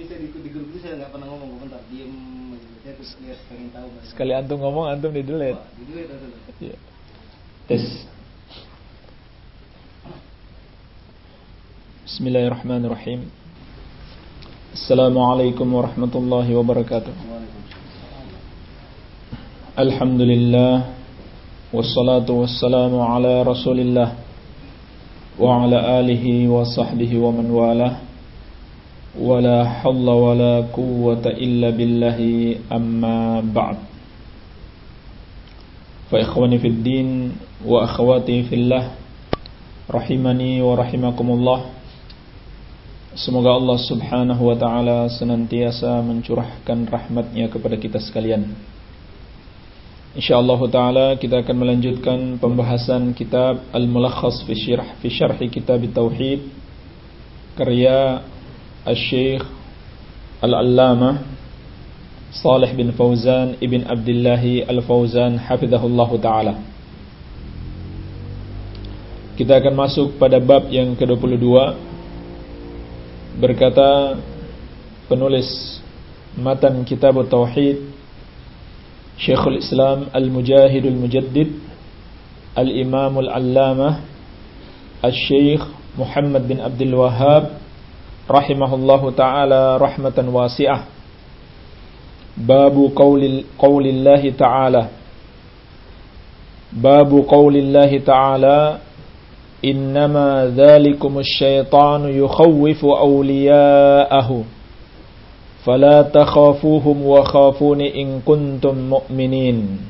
Tapi saya di, di grup itu saya nggak pernah ngomong komentar, diem. Saya terus lihat pengen tahu. Mas. Sekali antum ngomong antum di delete. Di delete. Tes. Bismillahirrahmanirrahim. Assalamualaikum warahmatullahi wabarakatuh. Alhamdulillah wassalatu wassalamu ala Rasulillah wa ala alihi wa sahbihi wa man walah. ولا حول ولا قوة إلا بالله أما بعد فإخواني في الدين وأخواتي في الله rahimani wa rahimakumullah Semoga Allah subhanahu wa ta'ala senantiasa mencurahkan rahmatnya kepada kita sekalian InsyaAllah ta'ala kita akan melanjutkan pembahasan kitab Al-Mulakhas fi syarh fi syarhi kitab Tauhid karya Al-Syeikh Al-Allamah Salih bin Fauzan Ibn Abdillahi Al-Fauzan Hafidhahullah Ta'ala Kita akan masuk pada bab yang ke-22. Berkata penulis matan kitab Tauhid Syekhul Islam Al-Mujahidul Mujaddid Al-Imamul Allamah Al-Syeikh Muhammad bin Abdul Wahab rahimahullahu taala rahmatan wasi'ah. Babu qaulil qaulillahi ta'ala. Babu qaulillahi ta'ala Innama dzalikumus syaitanu yukhawwifu awliya'ahu fala takhafuhum wa khafuni in kuntum mu'minin.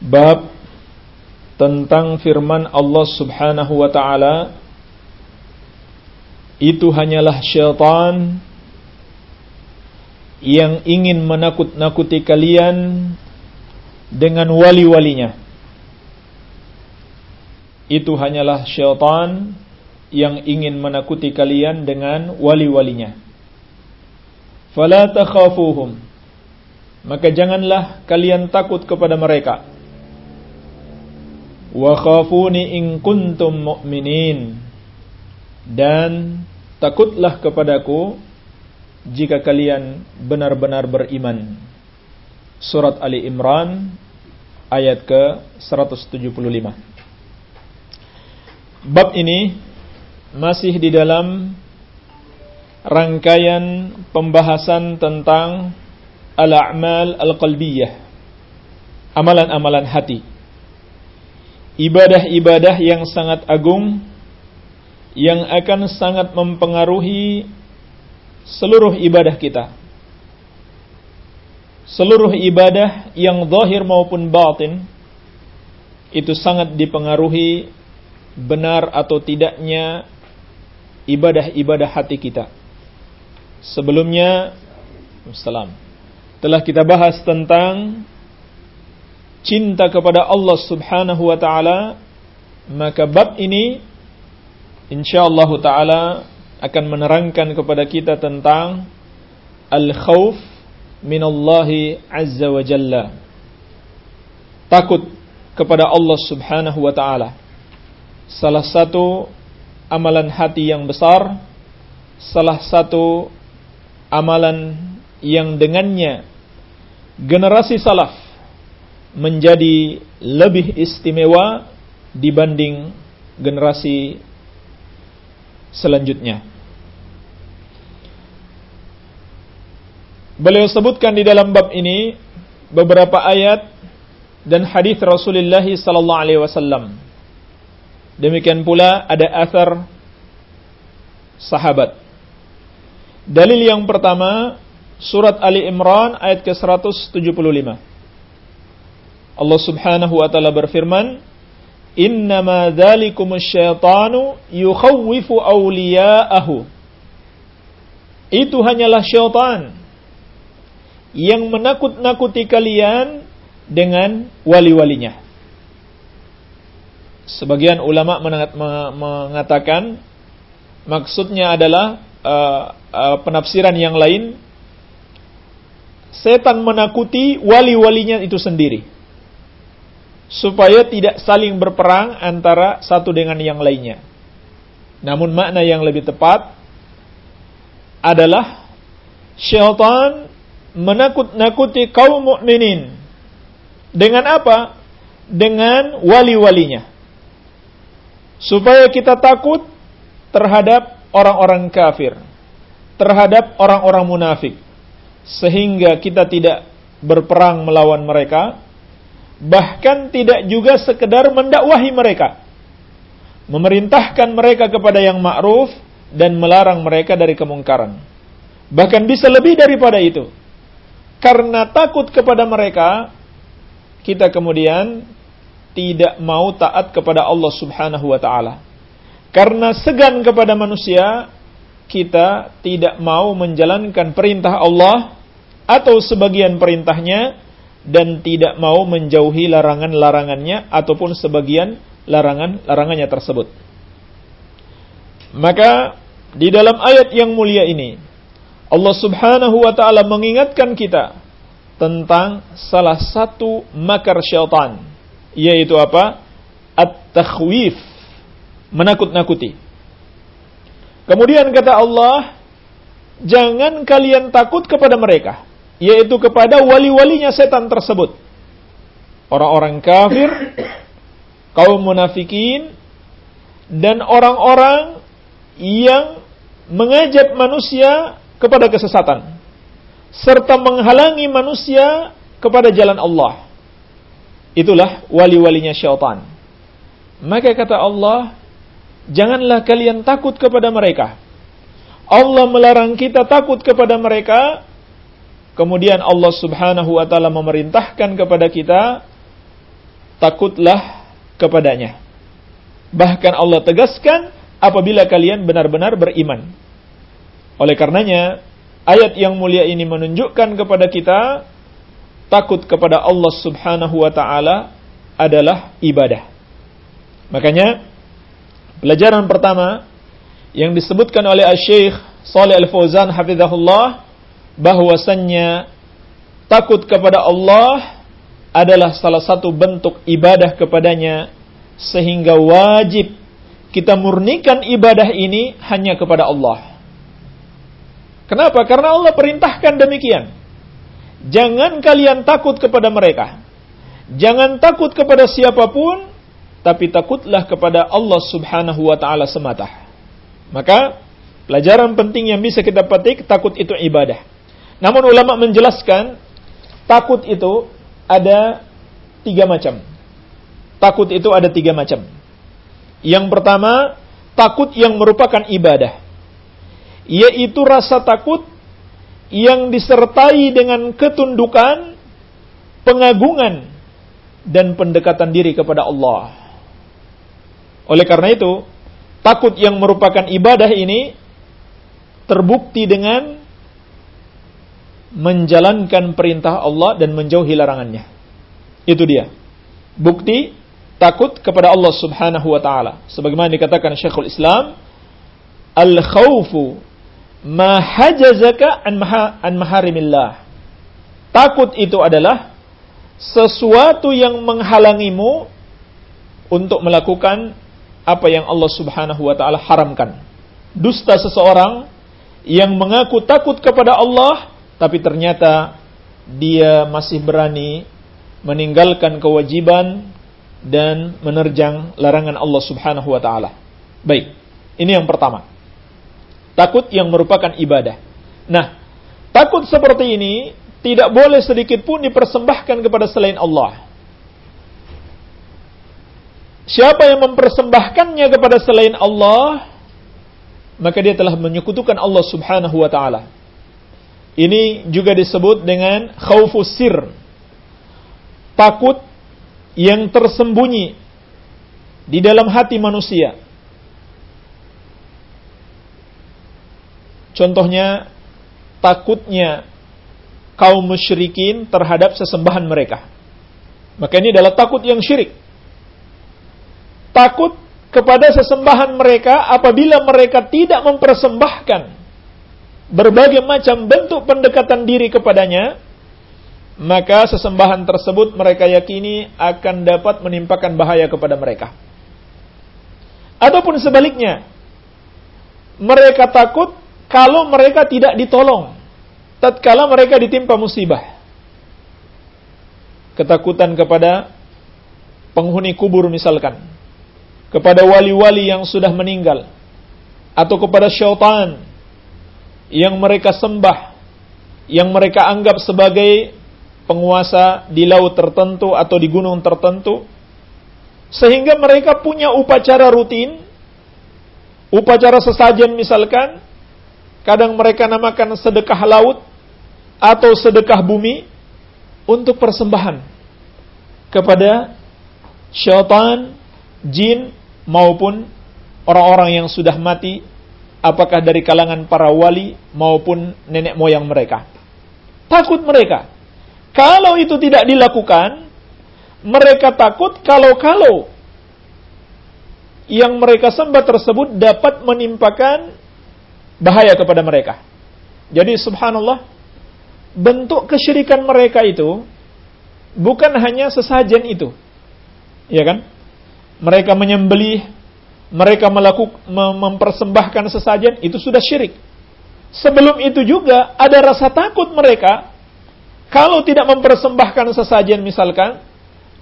Bab tentang firman Allah Subhanahu wa taala itu hanyalah syaitan yang ingin menakut-nakuti kalian dengan wali-walinya. Itu hanyalah syaitan yang ingin menakuti kalian dengan wali-walinya. Fala takhafuhum. Maka janganlah kalian takut kepada mereka. Wa khafuni in kuntum mu'minin dan takutlah kepadaku jika kalian benar-benar beriman. Surat Ali Imran ayat ke 175. Bab ini masih di dalam rangkaian pembahasan tentang al-a'mal al-qalbiyah. Amalan-amalan hati. Ibadah-ibadah yang sangat agung yang akan sangat mempengaruhi seluruh ibadah kita. Seluruh ibadah yang zahir maupun batin itu sangat dipengaruhi benar atau tidaknya ibadah-ibadah hati kita. Sebelumnya, salam. Telah kita bahas tentang cinta kepada Allah Subhanahu wa taala, maka bab ini insyaallah taala akan menerangkan kepada kita tentang al-khauf minallahi azza wa jalla. Takut kepada Allah Subhanahu wa taala. Salah satu amalan hati yang besar, salah satu amalan yang dengannya generasi salaf menjadi lebih istimewa dibanding generasi selanjutnya. Beliau sebutkan di dalam bab ini beberapa ayat dan hadis Rasulullah sallallahu alaihi wasallam. Demikian pula ada asar sahabat. Dalil yang pertama surat Ali Imran ayat ke-175. Allah Subhanahu wa taala berfirman, Innama dzalikumus syaitanu yukhawwifu awliya'ahu. Itu hanyalah syaitan yang menakut-nakuti kalian dengan wali-walinya. Sebagian ulama mengatakan maksudnya adalah uh, uh, penafsiran yang lain setan menakuti wali-walinya itu sendiri supaya tidak saling berperang antara satu dengan yang lainnya. Namun makna yang lebih tepat adalah syaitan menakut-nakuti kaum mukminin dengan apa? Dengan wali-walinya. Supaya kita takut terhadap orang-orang kafir, terhadap orang-orang munafik, sehingga kita tidak berperang melawan mereka, bahkan tidak juga sekedar mendakwahi mereka, memerintahkan mereka kepada yang ma'ruf dan melarang mereka dari kemungkaran. Bahkan bisa lebih daripada itu. Karena takut kepada mereka, kita kemudian tidak mau taat kepada Allah Subhanahu wa taala. Karena segan kepada manusia, kita tidak mau menjalankan perintah Allah atau sebagian perintahnya dan tidak mau menjauhi larangan-larangannya ataupun sebagian larangan-larangannya tersebut. Maka di dalam ayat yang mulia ini Allah Subhanahu wa taala mengingatkan kita tentang salah satu makar syaitan yaitu apa? At-takhwif menakut-nakuti. Kemudian kata Allah, jangan kalian takut kepada mereka, yaitu kepada wali-walinya setan tersebut. Orang-orang kafir, kaum munafikin, dan orang-orang yang mengajak manusia kepada kesesatan serta menghalangi manusia kepada jalan Allah. Itulah wali-walinya syaitan. Maka kata Allah, janganlah kalian takut kepada mereka. Allah melarang kita takut kepada mereka. Kemudian Allah Subhanahu wa taala memerintahkan kepada kita takutlah kepadanya. Bahkan Allah tegaskan apabila kalian benar-benar beriman. Oleh karenanya, ayat yang mulia ini menunjukkan kepada kita takut kepada Allah Subhanahu wa taala adalah ibadah. Makanya pelajaran pertama yang disebutkan oleh Syekh Saleh Al-Fauzan hafizahullah bahwasannya takut kepada Allah adalah salah satu bentuk ibadah kepadanya sehingga wajib kita murnikan ibadah ini hanya kepada Allah. Kenapa? Karena Allah perintahkan demikian. Jangan kalian takut kepada mereka. Jangan takut kepada siapa pun tapi takutlah kepada Allah Subhanahu wa taala semata. Maka pelajaran penting yang bisa kita petik takut itu ibadah. Namun ulama menjelaskan takut itu ada tiga macam. Takut itu ada tiga macam. Yang pertama, takut yang merupakan ibadah. Yaitu rasa takut yang disertai dengan ketundukan, pengagungan, dan pendekatan diri kepada Allah. Oleh karena itu, takut yang merupakan ibadah ini terbukti dengan menjalankan perintah Allah dan menjauhi larangannya. Itu dia. Bukti takut kepada Allah Subhanahu wa taala. Sebagaimana dikatakan Syekhul Islam, al-khaufu ma hajazaka an, maha, an maharimillah. Takut itu adalah sesuatu yang menghalangimu untuk melakukan apa yang Allah Subhanahu wa taala haramkan. Dusta seseorang yang mengaku takut kepada Allah tapi ternyata dia masih berani meninggalkan kewajiban dan menerjang larangan Allah Subhanahu wa taala. Baik, ini yang pertama. Takut yang merupakan ibadah. Nah, takut seperti ini tidak boleh sedikit pun dipersembahkan kepada selain Allah. Siapa yang mempersembahkannya kepada selain Allah, maka dia telah menyekutukan Allah Subhanahu wa taala. Ini juga disebut dengan khaufus sir. Takut yang tersembunyi di dalam hati manusia. Contohnya takutnya kaum musyrikin terhadap sesembahan mereka. Maka ini adalah takut yang syirik takut kepada sesembahan mereka apabila mereka tidak mempersembahkan berbagai macam bentuk pendekatan diri kepadanya, maka sesembahan tersebut mereka yakini akan dapat menimpakan bahaya kepada mereka. Ataupun sebaliknya, mereka takut kalau mereka tidak ditolong tatkala mereka ditimpa musibah. Ketakutan kepada penghuni kubur misalkan, kepada wali-wali yang sudah meninggal, atau kepada syaitan yang mereka sembah, yang mereka anggap sebagai penguasa di laut tertentu atau di gunung tertentu, sehingga mereka punya upacara rutin, upacara sesajen misalkan, kadang mereka namakan sedekah laut atau sedekah bumi untuk persembahan kepada syaitan, jin maupun orang-orang yang sudah mati apakah dari kalangan para wali maupun nenek moyang mereka. Takut mereka. Kalau itu tidak dilakukan, mereka takut kalau-kalau yang mereka sembah tersebut dapat menimpakan bahaya kepada mereka. Jadi subhanallah, bentuk kesyirikan mereka itu bukan hanya sesajen itu. Ya kan? Mereka menyembelih mereka melakukan mempersembahkan sesajen itu sudah syirik. Sebelum itu juga ada rasa takut mereka kalau tidak mempersembahkan sesajen misalkan,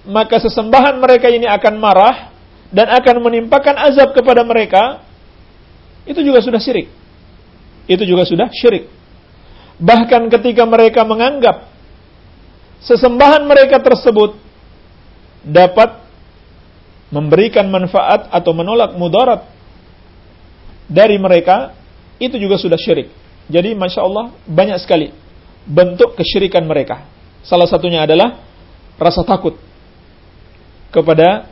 maka sesembahan mereka ini akan marah dan akan menimpakan azab kepada mereka. Itu juga sudah syirik. Itu juga sudah syirik. Bahkan ketika mereka menganggap sesembahan mereka tersebut dapat memberikan manfaat atau menolak mudarat dari mereka, itu juga sudah syirik. Jadi Masya Allah banyak sekali bentuk kesyirikan mereka. Salah satunya adalah rasa takut kepada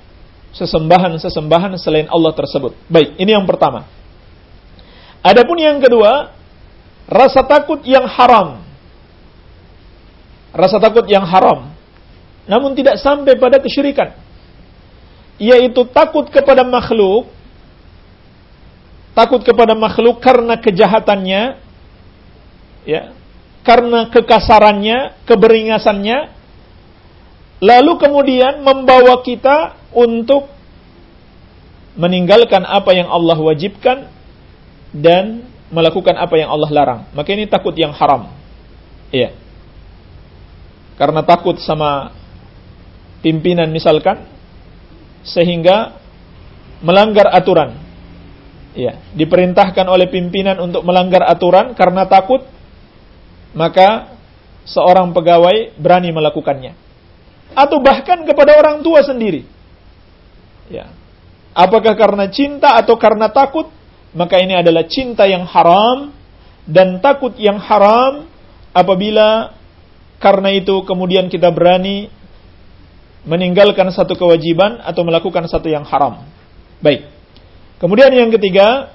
sesembahan-sesembahan selain Allah tersebut. Baik, ini yang pertama. Adapun yang kedua, rasa takut yang haram. Rasa takut yang haram. Namun tidak sampai pada kesyirikan yaitu takut kepada makhluk takut kepada makhluk karena kejahatannya ya karena kekasarannya keberingasannya lalu kemudian membawa kita untuk meninggalkan apa yang Allah wajibkan dan melakukan apa yang Allah larang. Maka ini takut yang haram. Iya. Karena takut sama pimpinan misalkan sehingga melanggar aturan. Ya, diperintahkan oleh pimpinan untuk melanggar aturan karena takut, maka seorang pegawai berani melakukannya. Atau bahkan kepada orang tua sendiri. Ya. Apakah karena cinta atau karena takut? Maka ini adalah cinta yang haram dan takut yang haram apabila karena itu kemudian kita berani meninggalkan satu kewajiban atau melakukan satu yang haram. Baik. Kemudian yang ketiga,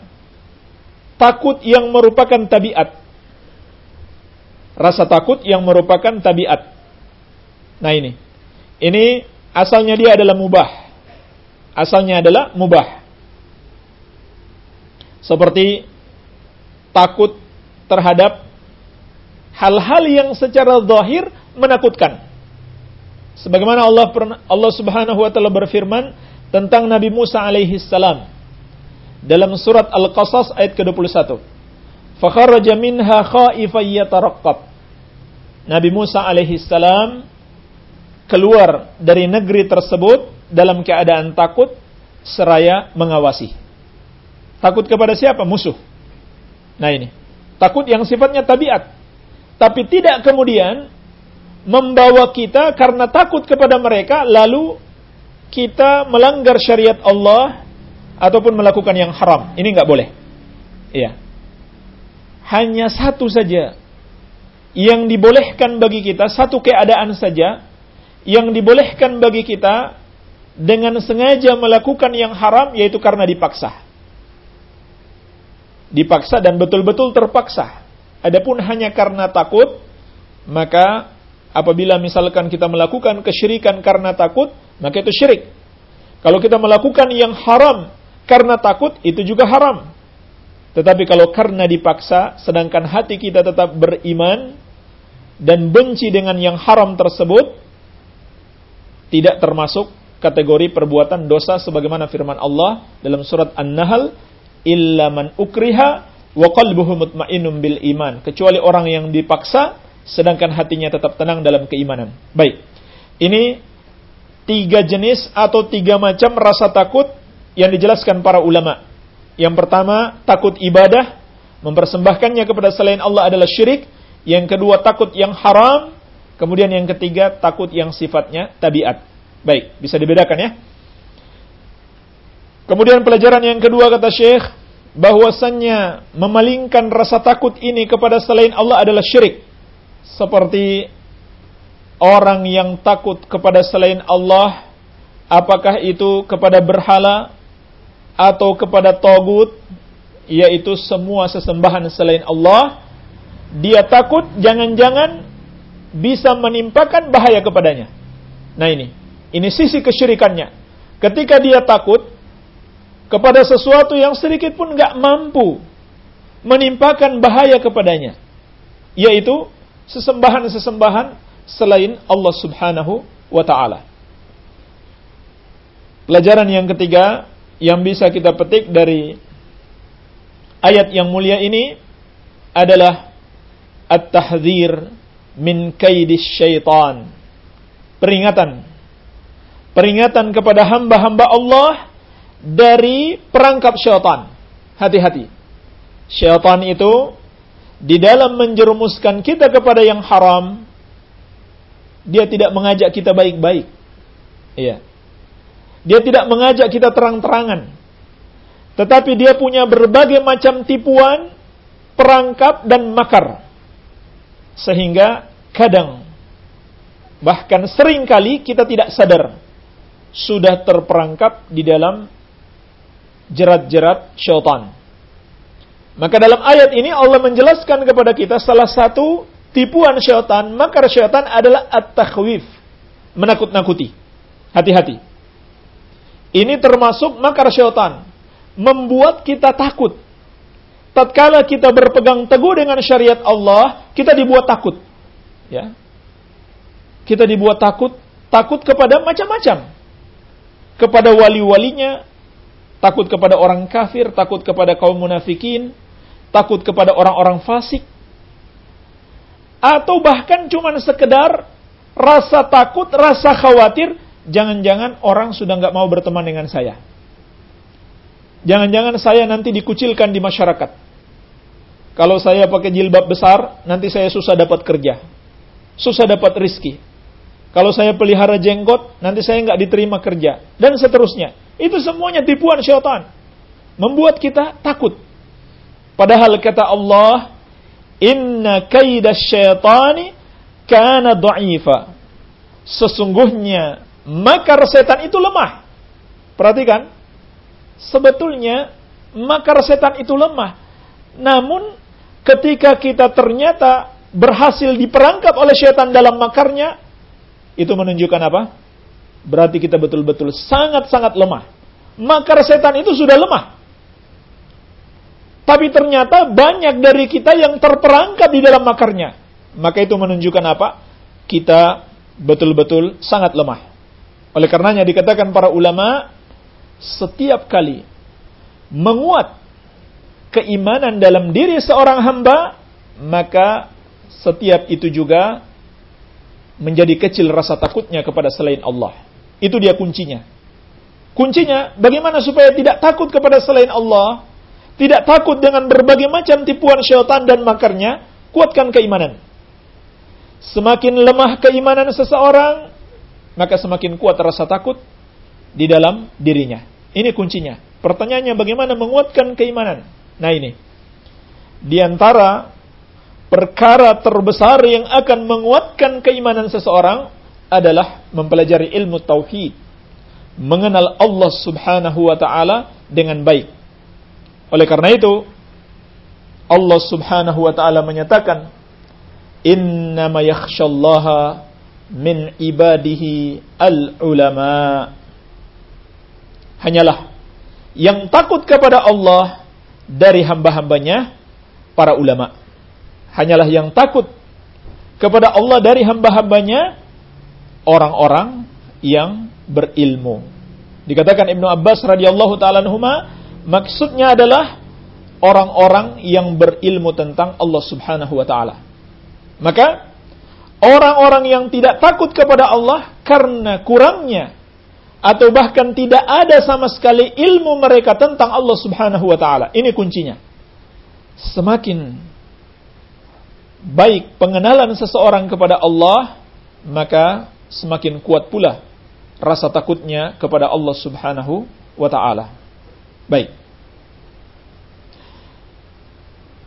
takut yang merupakan tabiat. Rasa takut yang merupakan tabiat. Nah ini. Ini asalnya dia adalah mubah. Asalnya adalah mubah. Seperti takut terhadap hal-hal yang secara zahir menakutkan. Sebagaimana Allah Allah Subhanahu wa taala berfirman tentang Nabi Musa alaihi salam dalam surat Al-Qasas ayat ke-21. Fakharaja minha khaifan yataraqqab. Nabi Musa alaihi salam keluar dari negeri tersebut dalam keadaan takut seraya mengawasi. Takut kepada siapa? Musuh. Nah ini. Takut yang sifatnya tabiat. Tapi tidak kemudian membawa kita karena takut kepada mereka lalu kita melanggar syariat Allah ataupun melakukan yang haram. Ini nggak boleh. Iya. Hanya satu saja yang dibolehkan bagi kita, satu keadaan saja yang dibolehkan bagi kita dengan sengaja melakukan yang haram yaitu karena dipaksa. Dipaksa dan betul-betul terpaksa. Adapun hanya karena takut, maka apabila misalkan kita melakukan kesyirikan karena takut, maka itu syirik. Kalau kita melakukan yang haram karena takut, itu juga haram. Tetapi kalau karena dipaksa, sedangkan hati kita tetap beriman dan benci dengan yang haram tersebut, tidak termasuk kategori perbuatan dosa sebagaimana firman Allah dalam surat An-Nahl, "Illa man ukriha wa qalbuhu mutmainnun bil iman, kecuali orang yang dipaksa sedangkan hatinya tetap tenang dalam keimanan. Baik. Ini tiga jenis atau tiga macam rasa takut yang dijelaskan para ulama. Yang pertama, takut ibadah, mempersembahkannya kepada selain Allah adalah syirik. Yang kedua, takut yang haram. Kemudian yang ketiga, takut yang sifatnya tabiat. Baik, bisa dibedakan ya. Kemudian pelajaran yang kedua kata Syekh, bahwasannya memalingkan rasa takut ini kepada selain Allah adalah syirik. Seperti orang yang takut kepada selain Allah, apakah itu kepada berhala atau kepada togut, yaitu semua sesembahan selain Allah, dia takut jangan-jangan bisa menimpakan bahaya kepadanya. Nah ini, ini sisi kesyirikannya. Ketika dia takut, kepada sesuatu yang sedikit pun nggak mampu menimpakan bahaya kepadanya, yaitu sesembahan-sesembahan selain Allah Subhanahu wa taala. Pelajaran yang ketiga yang bisa kita petik dari ayat yang mulia ini adalah at-tahdzir min kaidis syaitan. Peringatan. Peringatan kepada hamba-hamba Allah dari perangkap syaitan. Hati-hati. Syaitan itu di dalam menjerumuskan kita kepada yang haram, dia tidak mengajak kita baik-baik. Iya. Dia tidak mengajak kita terang-terangan. Tetapi dia punya berbagai macam tipuan, perangkap dan makar. Sehingga kadang bahkan sering kali kita tidak sadar sudah terperangkap di dalam jerat-jerat syaitan. Maka dalam ayat ini Allah menjelaskan kepada kita salah satu tipuan syaitan, makar syaitan adalah at-takhwif, menakut-nakuti. Hati-hati. Ini termasuk makar syaitan, membuat kita takut. Tatkala kita berpegang teguh dengan syariat Allah, kita dibuat takut. Ya. Kita dibuat takut, takut kepada macam-macam. Kepada wali-walinya, takut kepada orang kafir, takut kepada kaum munafikin, takut kepada orang-orang fasik, atau bahkan cuma sekedar rasa takut, rasa khawatir, jangan-jangan orang sudah nggak mau berteman dengan saya. Jangan-jangan saya nanti dikucilkan di masyarakat. Kalau saya pakai jilbab besar, nanti saya susah dapat kerja. Susah dapat rizki. Kalau saya pelihara jenggot, nanti saya nggak diterima kerja. Dan seterusnya. Itu semuanya tipuan syaitan. Membuat kita takut. Padahal kata Allah, Inna kaida syaitani kana dha'ifa. Sesungguhnya makar setan itu lemah. Perhatikan. Sebetulnya makar setan itu lemah. Namun ketika kita ternyata berhasil diperangkap oleh setan dalam makarnya, itu menunjukkan apa? berarti kita betul-betul sangat-sangat lemah. Makar setan itu sudah lemah. Tapi ternyata banyak dari kita yang terperangkap di dalam makarnya. Maka itu menunjukkan apa? Kita betul-betul sangat lemah. Oleh karenanya dikatakan para ulama, setiap kali menguat keimanan dalam diri seorang hamba, maka setiap itu juga menjadi kecil rasa takutnya kepada selain Allah. Itu dia kuncinya. Kuncinya bagaimana supaya tidak takut kepada selain Allah, tidak takut dengan berbagai macam tipuan syaitan dan makarnya, kuatkan keimanan. Semakin lemah keimanan seseorang, maka semakin kuat rasa takut di dalam dirinya. Ini kuncinya. Pertanyaannya bagaimana menguatkan keimanan? Nah ini. Di antara perkara terbesar yang akan menguatkan keimanan seseorang adalah mempelajari ilmu tauhid, mengenal Allah Subhanahu wa taala dengan baik. Oleh karena itu, Allah Subhanahu wa taala menyatakan, "Innama yakhsyallaha min ibadihi al-ulama." Hanyalah yang takut kepada Allah dari hamba-hambanya para ulama. Hanyalah yang takut kepada Allah dari hamba-hambanya orang-orang yang berilmu. Dikatakan Ibnu Abbas radhiyallahu taala maksudnya adalah orang-orang yang berilmu tentang Allah Subhanahu wa taala. Maka orang-orang yang tidak takut kepada Allah karena kurangnya atau bahkan tidak ada sama sekali ilmu mereka tentang Allah Subhanahu wa taala. Ini kuncinya. Semakin baik pengenalan seseorang kepada Allah, maka semakin kuat pula rasa takutnya kepada Allah Subhanahu wa taala. Baik.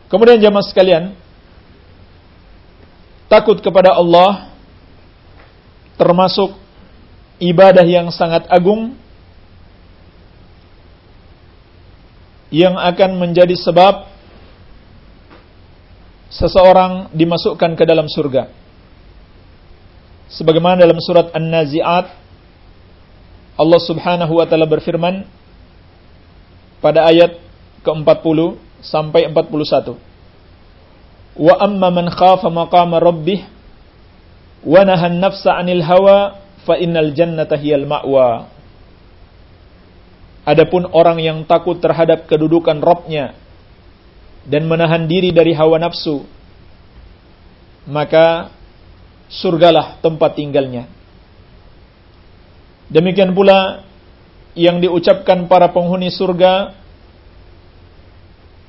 Kemudian jamaah sekalian, takut kepada Allah termasuk ibadah yang sangat agung yang akan menjadi sebab seseorang dimasukkan ke dalam surga. Sebagaimana dalam surat An-Nazi'at Allah Subhanahu wa taala berfirman pada ayat ke-40 sampai 41. Wa amma man khafa maqama rabbih wa nahan nafsa 'anil hawa fa innal jannata hiyal ma'wa. Adapun orang yang takut terhadap kedudukan Robnya dan menahan diri dari hawa nafsu, maka surgalah tempat tinggalnya. Demikian pula yang diucapkan para penghuni surga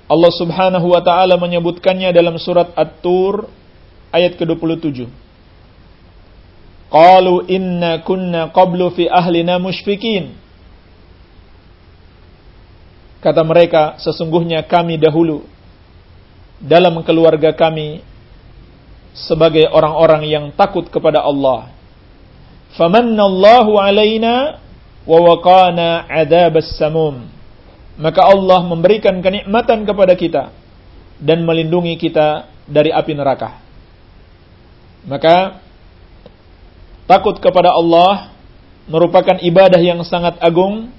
Allah Subhanahu wa taala menyebutkannya dalam surat At-Tur ayat ke-27. Qalu inna kunna qablu fi ahlina musyfikin. Kata mereka, sesungguhnya kami dahulu dalam keluarga kami sebagai orang-orang yang takut kepada Allah famannallahu alaina wa waqana adzabas maka Allah memberikan kenikmatan kepada kita dan melindungi kita dari api neraka. Maka takut kepada Allah merupakan ibadah yang sangat agung.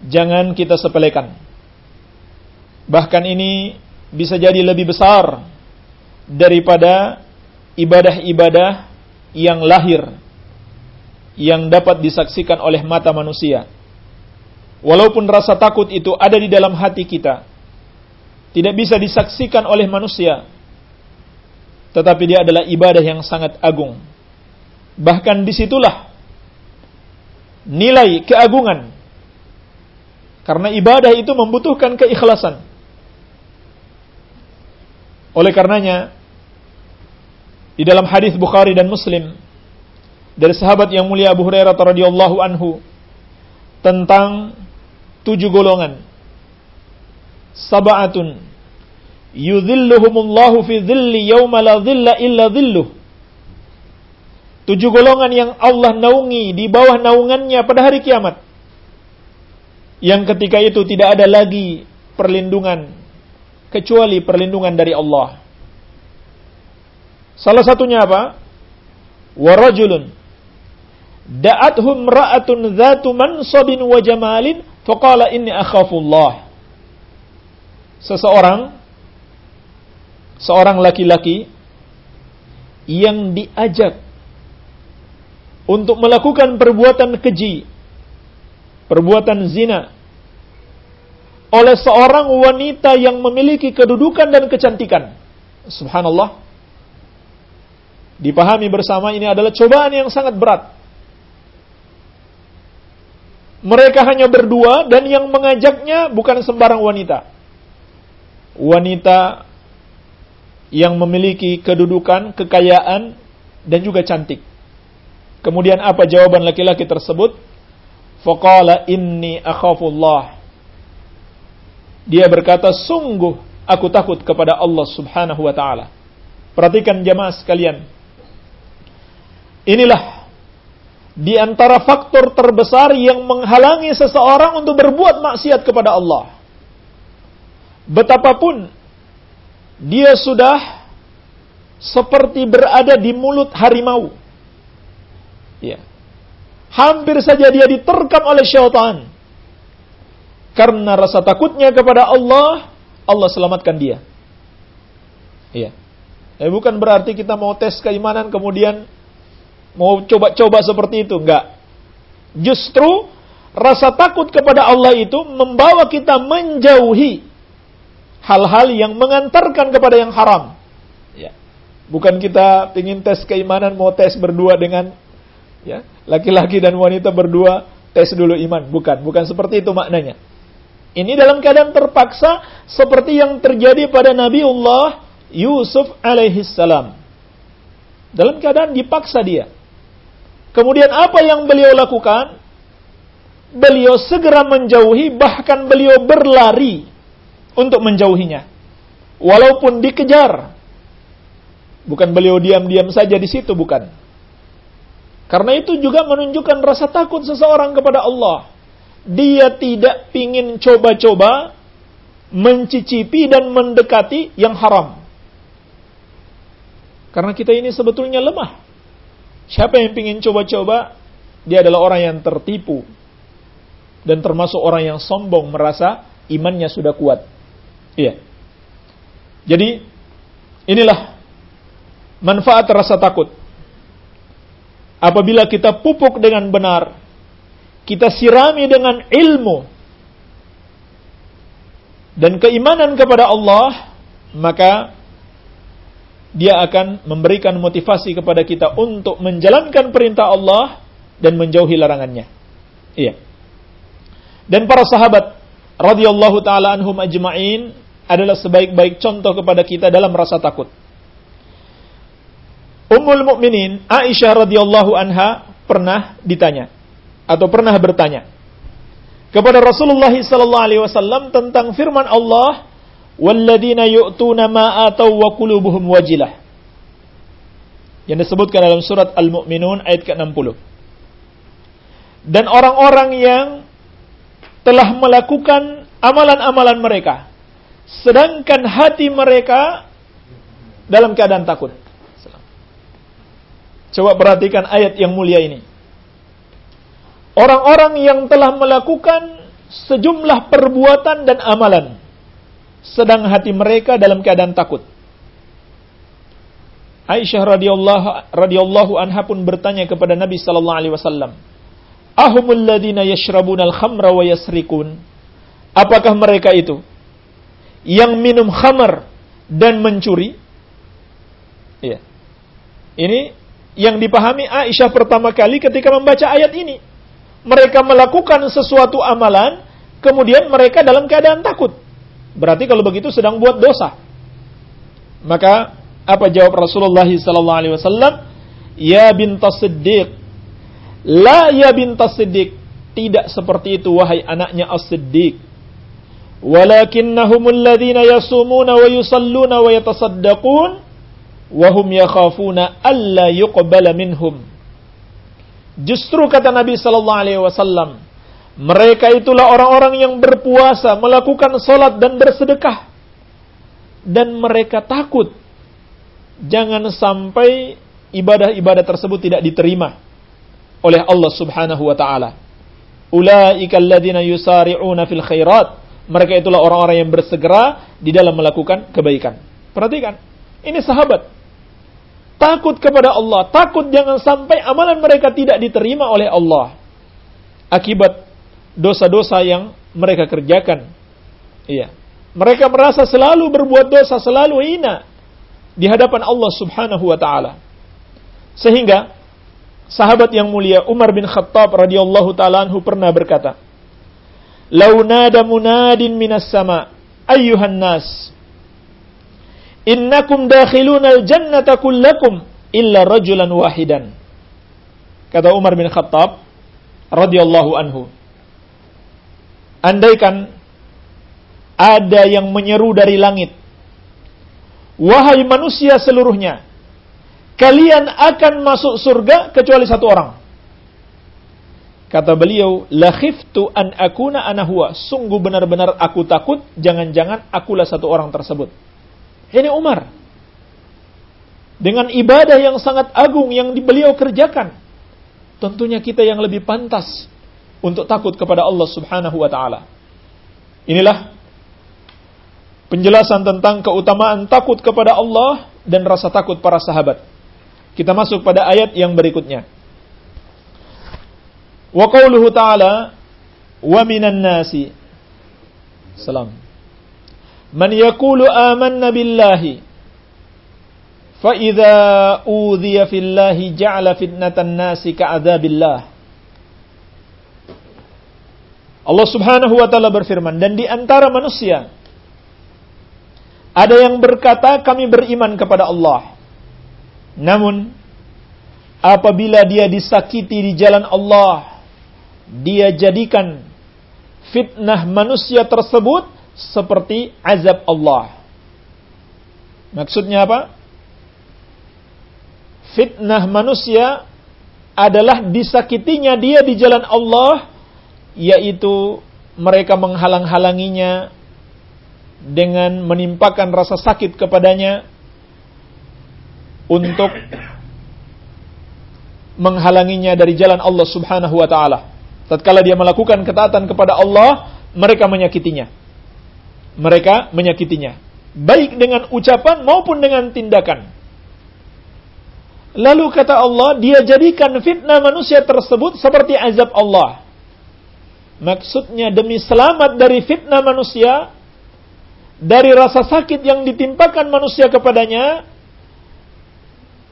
Jangan kita sepelekan. Bahkan ini bisa jadi lebih besar daripada ibadah-ibadah yang lahir yang dapat disaksikan oleh mata manusia. Walaupun rasa takut itu ada di dalam hati kita, tidak bisa disaksikan oleh manusia, tetapi dia adalah ibadah yang sangat agung. Bahkan di situlah nilai keagungan, karena ibadah itu membutuhkan keikhlasan. Oleh karenanya, di dalam hadis Bukhari dan Muslim dari sahabat yang mulia Abu Hurairah radhiyallahu anhu tentang tujuh golongan. Sab'atun yudhilluhumullahu fi dhilli yawma la dhilla illa dhilluh. Tujuh golongan yang Allah naungi di bawah naungannya pada hari kiamat. Yang ketika itu tidak ada lagi perlindungan kecuali perlindungan dari Allah. Salah satunya apa? Warajulun da'athum ra'atun dhatu mansabin wa jamalin faqala inni akhafullah. Seseorang seorang laki-laki yang diajak untuk melakukan perbuatan keji perbuatan zina oleh seorang wanita yang memiliki kedudukan dan kecantikan. Subhanallah. Dipahami bersama ini adalah cobaan yang sangat berat mereka hanya berdua dan yang mengajaknya bukan sembarang wanita. Wanita yang memiliki kedudukan, kekayaan, dan juga cantik. Kemudian apa jawaban laki-laki tersebut? Faqala inni akhafullah. Dia berkata, sungguh aku takut kepada Allah subhanahu wa ta'ala. Perhatikan jamaah sekalian. Inilah di antara faktor terbesar yang menghalangi seseorang untuk berbuat maksiat kepada Allah. Betapapun dia sudah seperti berada di mulut harimau. Ya. Hampir saja dia diterkam oleh syaitan. Karena rasa takutnya kepada Allah, Allah selamatkan dia. Iya. Eh, bukan berarti kita mau tes keimanan kemudian Mau coba-coba seperti itu? Enggak. Justru rasa takut kepada Allah itu membawa kita menjauhi hal-hal yang mengantarkan kepada yang haram. Ya. Bukan kita ingin tes keimanan mau tes berdua dengan ya laki-laki dan wanita berdua tes dulu iman. Bukan, bukan seperti itu maknanya. Ini dalam keadaan terpaksa seperti yang terjadi pada Nabiullah Yusuf alaihi salam. Dalam keadaan dipaksa dia. Kemudian apa yang beliau lakukan? Beliau segera menjauhi, bahkan beliau berlari untuk menjauhinya. Walaupun dikejar. Bukan beliau diam-diam saja di situ, bukan. Karena itu juga menunjukkan rasa takut seseorang kepada Allah. Dia tidak ingin coba-coba mencicipi dan mendekati yang haram. Karena kita ini sebetulnya lemah. Siapa yang ingin coba-coba, dia adalah orang yang tertipu. Dan termasuk orang yang sombong merasa imannya sudah kuat. Iya. Jadi, inilah manfaat rasa takut. Apabila kita pupuk dengan benar, kita sirami dengan ilmu dan keimanan kepada Allah, maka dia akan memberikan motivasi kepada kita untuk menjalankan perintah Allah dan menjauhi larangannya. Iya. Dan para sahabat radhiyallahu taala anhum ajma'in adalah sebaik-baik contoh kepada kita dalam rasa takut. Ummul Mukminin Aisyah radhiyallahu anha pernah ditanya atau pernah bertanya kepada Rasulullah sallallahu alaihi wasallam tentang firman Allah walladzina yu'tuna ma atau wa qulubuhum wajilah. Yang disebutkan dalam surat Al-Mu'minun ayat ke-60. Dan orang-orang yang telah melakukan amalan-amalan mereka sedangkan hati mereka dalam keadaan takut. Coba perhatikan ayat yang mulia ini. Orang-orang yang telah melakukan sejumlah perbuatan dan amalan sedang hati mereka dalam keadaan takut. Aisyah radhiyallahu radhiyallahu anha pun bertanya kepada Nabi sallallahu alaihi wasallam, "Ahumul ladina yashrabuna al-khamra wa yasrikun?" Apakah mereka itu yang minum khamar dan mencuri? Ya. Ini yang dipahami Aisyah pertama kali ketika membaca ayat ini. Mereka melakukan sesuatu amalan, kemudian mereka dalam keadaan takut. Berarti kalau begitu sedang buat dosa. Maka apa jawab Rasulullah sallallahu alaihi wasallam? Ya bintas Siddiq. La ya bintas Siddiq. Tidak seperti itu wahai anaknya As-Siddiq. Walakinnahumul ladzina yasumuna wa yusalluna wa yatasaddaqun wa hum yakhafuna alla yuqbala minhum. Justru kata Nabi sallallahu alaihi wasallam, mereka itulah orang-orang yang berpuasa, melakukan sholat dan bersedekah. Dan mereka takut. Jangan sampai ibadah-ibadah tersebut tidak diterima oleh Allah subhanahu wa ta'ala. Ula'ika alladhina yusari'una fil khairat. Mereka itulah orang-orang yang bersegera di dalam melakukan kebaikan. Perhatikan. Ini sahabat. Takut kepada Allah. Takut jangan sampai amalan mereka tidak diterima oleh Allah. Akibat dosa-dosa yang mereka kerjakan. Iya. Mereka merasa selalu berbuat dosa, selalu hina di hadapan Allah Subhanahu wa taala. Sehingga sahabat yang mulia Umar bin Khattab radhiyallahu taala anhu pernah berkata, "Lau nada munadin minas sama, ayyuhan nas, innakum dakhiluna al-jannata kullakum illa rajulan wahidan." Kata Umar bin Khattab radhiyallahu anhu, andaikan ada yang menyeru dari langit, wahai manusia seluruhnya, kalian akan masuk surga kecuali satu orang. Kata beliau, la khiftu an akuna anahua. Sungguh benar-benar aku takut, jangan-jangan akulah satu orang tersebut. Ini Umar. Dengan ibadah yang sangat agung yang beliau kerjakan. Tentunya kita yang lebih pantas untuk takut kepada Allah Subhanahu wa taala. Inilah penjelasan tentang keutamaan takut kepada Allah dan rasa takut para sahabat. Kita masuk pada ayat yang berikutnya. Wa qauluhu ta'ala wa minan nasi salam Man yaqulu amanna billahi fa idza udhiya fillahi ja'ala fitnatan nasi ka'adzabillah. Allah Subhanahu wa taala berfirman dan di antara manusia ada yang berkata kami beriman kepada Allah. Namun apabila dia disakiti di jalan Allah, dia jadikan fitnah manusia tersebut seperti azab Allah. Maksudnya apa? Fitnah manusia adalah disakitinya dia di jalan Allah, yaitu mereka menghalang-halanginya dengan menimpakan rasa sakit kepadanya untuk menghalanginya dari jalan Allah Subhanahu wa taala. Tatkala dia melakukan ketaatan kepada Allah, mereka menyakitinya. Mereka menyakitinya, baik dengan ucapan maupun dengan tindakan. Lalu kata Allah, dia jadikan fitnah manusia tersebut seperti azab Allah. Maksudnya demi selamat dari fitnah manusia, dari rasa sakit yang ditimpakan manusia kepadanya,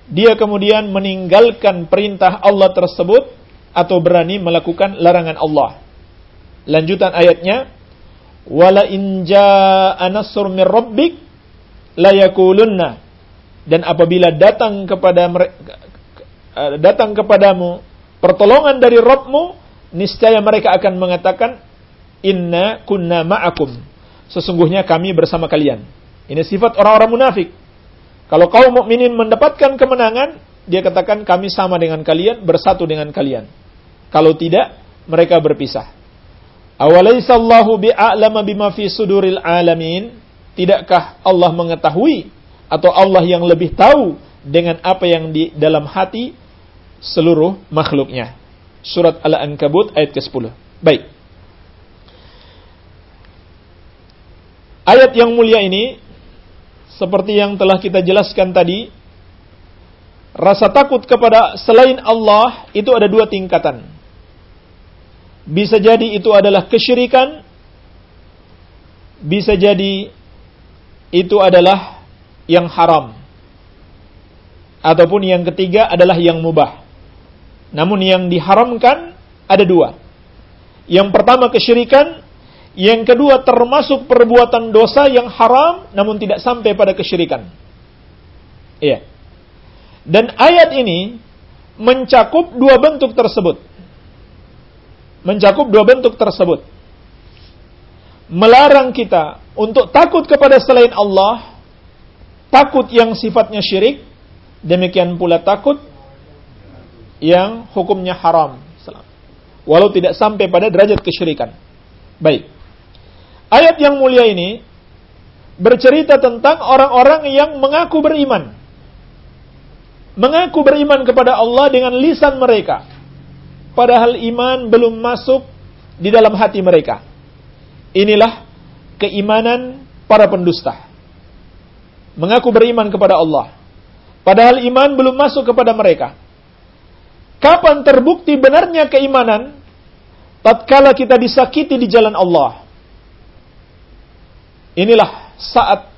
dia kemudian meninggalkan perintah Allah tersebut atau berani melakukan larangan Allah. Lanjutan ayatnya, "Wala in jaa'a nasrun min rabbik la yakulunna" dan apabila datang kepada datang kepadamu pertolongan dari Rabbmu, niscaya mereka akan mengatakan, "Inna kunna ma'akum." Sesungguhnya kami bersama kalian. Ini sifat orang-orang munafik. Kalau kaum mukminin mendapatkan kemenangan, dia katakan kami sama dengan kalian, bersatu dengan kalian. Kalau tidak, mereka berpisah. Awalaysallahu bi'a'lama bima fi suduril alamin? Tidakkah Allah mengetahui atau Allah yang lebih tahu dengan apa yang di dalam hati seluruh makhluknya? Surat Al-Ankabut ayat ke-10. Baik. Ayat yang mulia ini seperti yang telah kita jelaskan tadi, rasa takut kepada selain Allah itu ada dua tingkatan. Bisa jadi itu adalah kesyirikan, bisa jadi itu adalah yang haram. Ataupun yang ketiga adalah yang mubah. Namun yang diharamkan ada dua. Yang pertama kesyirikan, yang kedua termasuk perbuatan dosa yang haram namun tidak sampai pada kesyirikan. Iya. Dan ayat ini mencakup dua bentuk tersebut. Mencakup dua bentuk tersebut. Melarang kita untuk takut kepada selain Allah, takut yang sifatnya syirik, demikian pula takut yang hukumnya haram. Walau tidak sampai pada derajat kesyirikan. Baik. Ayat yang mulia ini bercerita tentang orang-orang yang mengaku beriman. Mengaku beriman kepada Allah dengan lisan mereka. Padahal iman belum masuk di dalam hati mereka. Inilah keimanan para pendusta. Mengaku beriman kepada Allah. Padahal iman belum masuk kepada mereka. Kapan terbukti benarnya keimanan? Tatkala kita disakiti di jalan Allah Inilah saat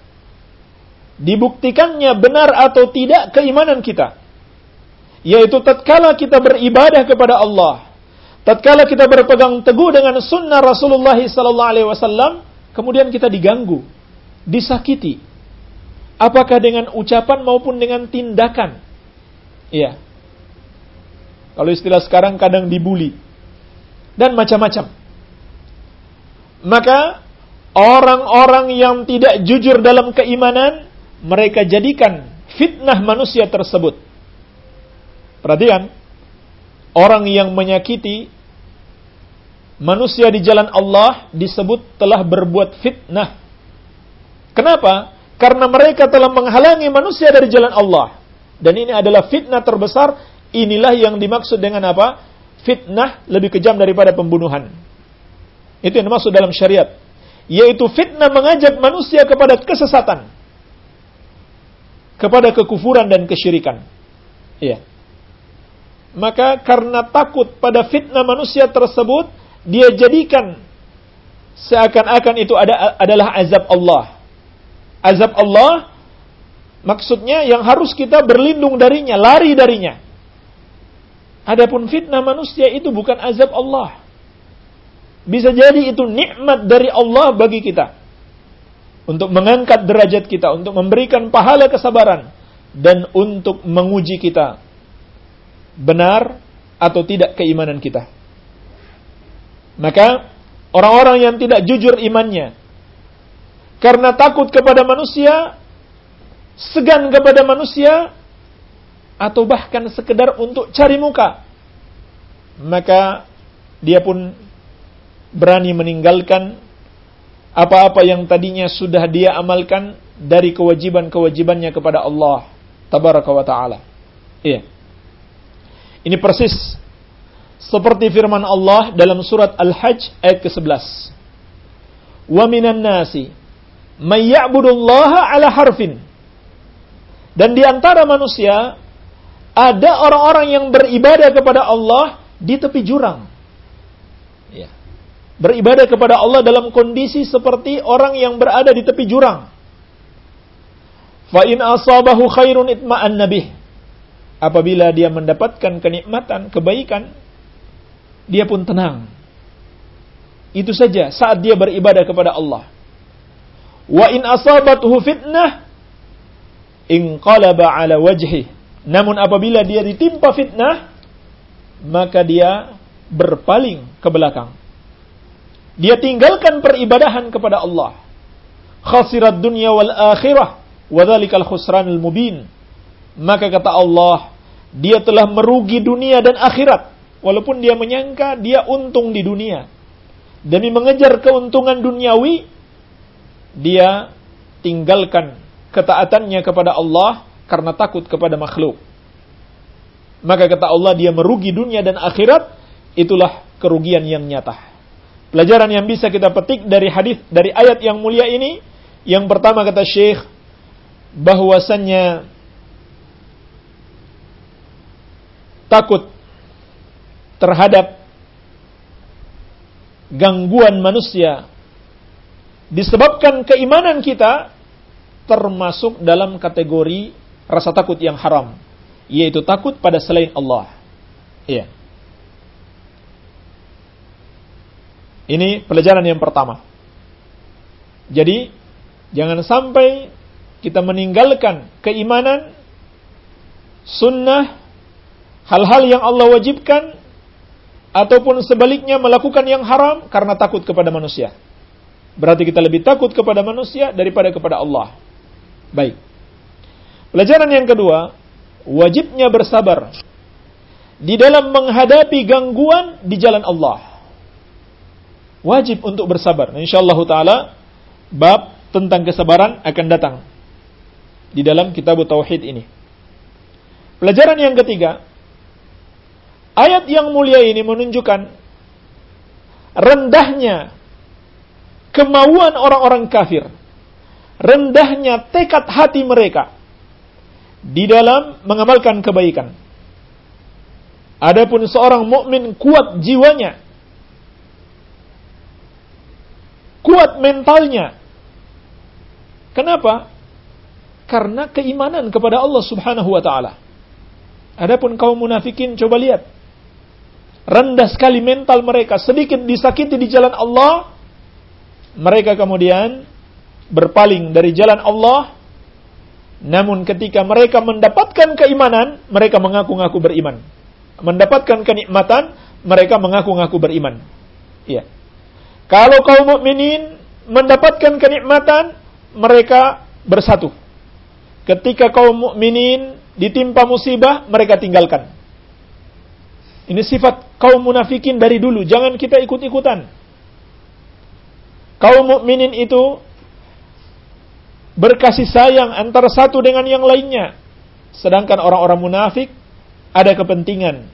dibuktikannya benar atau tidak keimanan kita. Yaitu tatkala kita beribadah kepada Allah, tatkala kita berpegang teguh dengan sunnah Rasulullah wasallam, kemudian kita diganggu, disakiti. Apakah dengan ucapan maupun dengan tindakan? Iya. Kalau istilah sekarang kadang dibully dan macam-macam. Maka orang-orang yang tidak jujur dalam keimanan, mereka jadikan fitnah manusia tersebut. Perhatikan, orang yang menyakiti manusia di jalan Allah disebut telah berbuat fitnah. Kenapa? Karena mereka telah menghalangi manusia dari jalan Allah. Dan ini adalah fitnah terbesar. Inilah yang dimaksud dengan apa? Fitnah lebih kejam daripada pembunuhan. Itu yang dimaksud dalam syariat yaitu fitnah mengajak manusia kepada kesesatan, kepada kekufuran dan kesyirikan. Iya. Maka karena takut pada fitnah manusia tersebut, dia jadikan seakan-akan itu ada, adalah azab Allah. Azab Allah maksudnya yang harus kita berlindung darinya, lari darinya. Adapun fitnah manusia itu bukan azab Allah. Bisa jadi itu nikmat dari Allah bagi kita. Untuk mengangkat derajat kita, untuk memberikan pahala kesabaran dan untuk menguji kita benar atau tidak keimanan kita. Maka orang-orang yang tidak jujur imannya karena takut kepada manusia, segan kepada manusia, atau bahkan sekedar untuk cari muka, maka dia pun berani meninggalkan apa-apa yang tadinya sudah dia amalkan dari kewajiban-kewajibannya kepada Allah tabaraka wa taala. Iya. Ini persis seperti firman Allah dalam surat Al-Hajj ayat ke-11. Wa minan nasi may ya'budullaha ala harfin. Dan di antara manusia ada orang-orang yang beribadah kepada Allah di tepi jurang. Ya. Beribadah kepada Allah dalam kondisi seperti orang yang berada di tepi jurang. Fa in asabahu khairun itma'an nabih. Apabila dia mendapatkan kenikmatan, kebaikan, dia pun tenang. Itu saja saat dia beribadah kepada Allah. Wa in asabathu fitnah inqalaba ala wajhi. Namun apabila dia ditimpa fitnah, maka dia berpaling ke belakang. Dia tinggalkan peribadahan kepada Allah. Khasirat dunia wal akhirah. Wadhalikal khusranul mubin. Maka kata Allah, dia telah merugi dunia dan akhirat. Walaupun dia menyangka dia untung di dunia. Demi mengejar keuntungan duniawi, dia tinggalkan ketaatannya kepada Allah karena takut kepada makhluk. Maka kata Allah dia merugi dunia dan akhirat, itulah kerugian yang nyata. Pelajaran yang bisa kita petik dari hadis dari ayat yang mulia ini, yang pertama kata Syekh bahwasannya takut terhadap gangguan manusia disebabkan keimanan kita termasuk dalam kategori rasa takut yang haram, yaitu takut pada selain Allah. Iya. Ini pelajaran yang pertama. Jadi, jangan sampai kita meninggalkan keimanan, sunnah, hal-hal yang Allah wajibkan, ataupun sebaliknya melakukan yang haram karena takut kepada manusia. Berarti kita lebih takut kepada manusia daripada kepada Allah. Baik. Pelajaran yang kedua, wajibnya bersabar di dalam menghadapi gangguan di jalan Allah. Wajib untuk bersabar. Insyaallah taala bab tentang kesabaran akan datang di dalam kitab tauhid ini. Pelajaran yang ketiga, ayat yang mulia ini menunjukkan rendahnya kemauan orang-orang kafir, rendahnya tekad hati mereka di dalam mengamalkan kebaikan. Adapun seorang mukmin kuat jiwanya, kuat mentalnya. Kenapa? Karena keimanan kepada Allah Subhanahu wa taala. Adapun kaum munafikin coba lihat. Rendah sekali mental mereka, sedikit disakiti di jalan Allah, mereka kemudian berpaling dari jalan Allah. Namun ketika mereka mendapatkan keimanan, mereka mengaku-ngaku beriman. Mendapatkan kenikmatan, mereka mengaku-ngaku beriman. Iya. Kalau kaum mukminin mendapatkan kenikmatan, mereka bersatu. Ketika kaum mukminin ditimpa musibah, mereka tinggalkan. Ini sifat kaum munafikin dari dulu, jangan kita ikut-ikutan kaum mukminin itu berkasih sayang antara satu dengan yang lainnya. Sedangkan orang-orang munafik ada kepentingan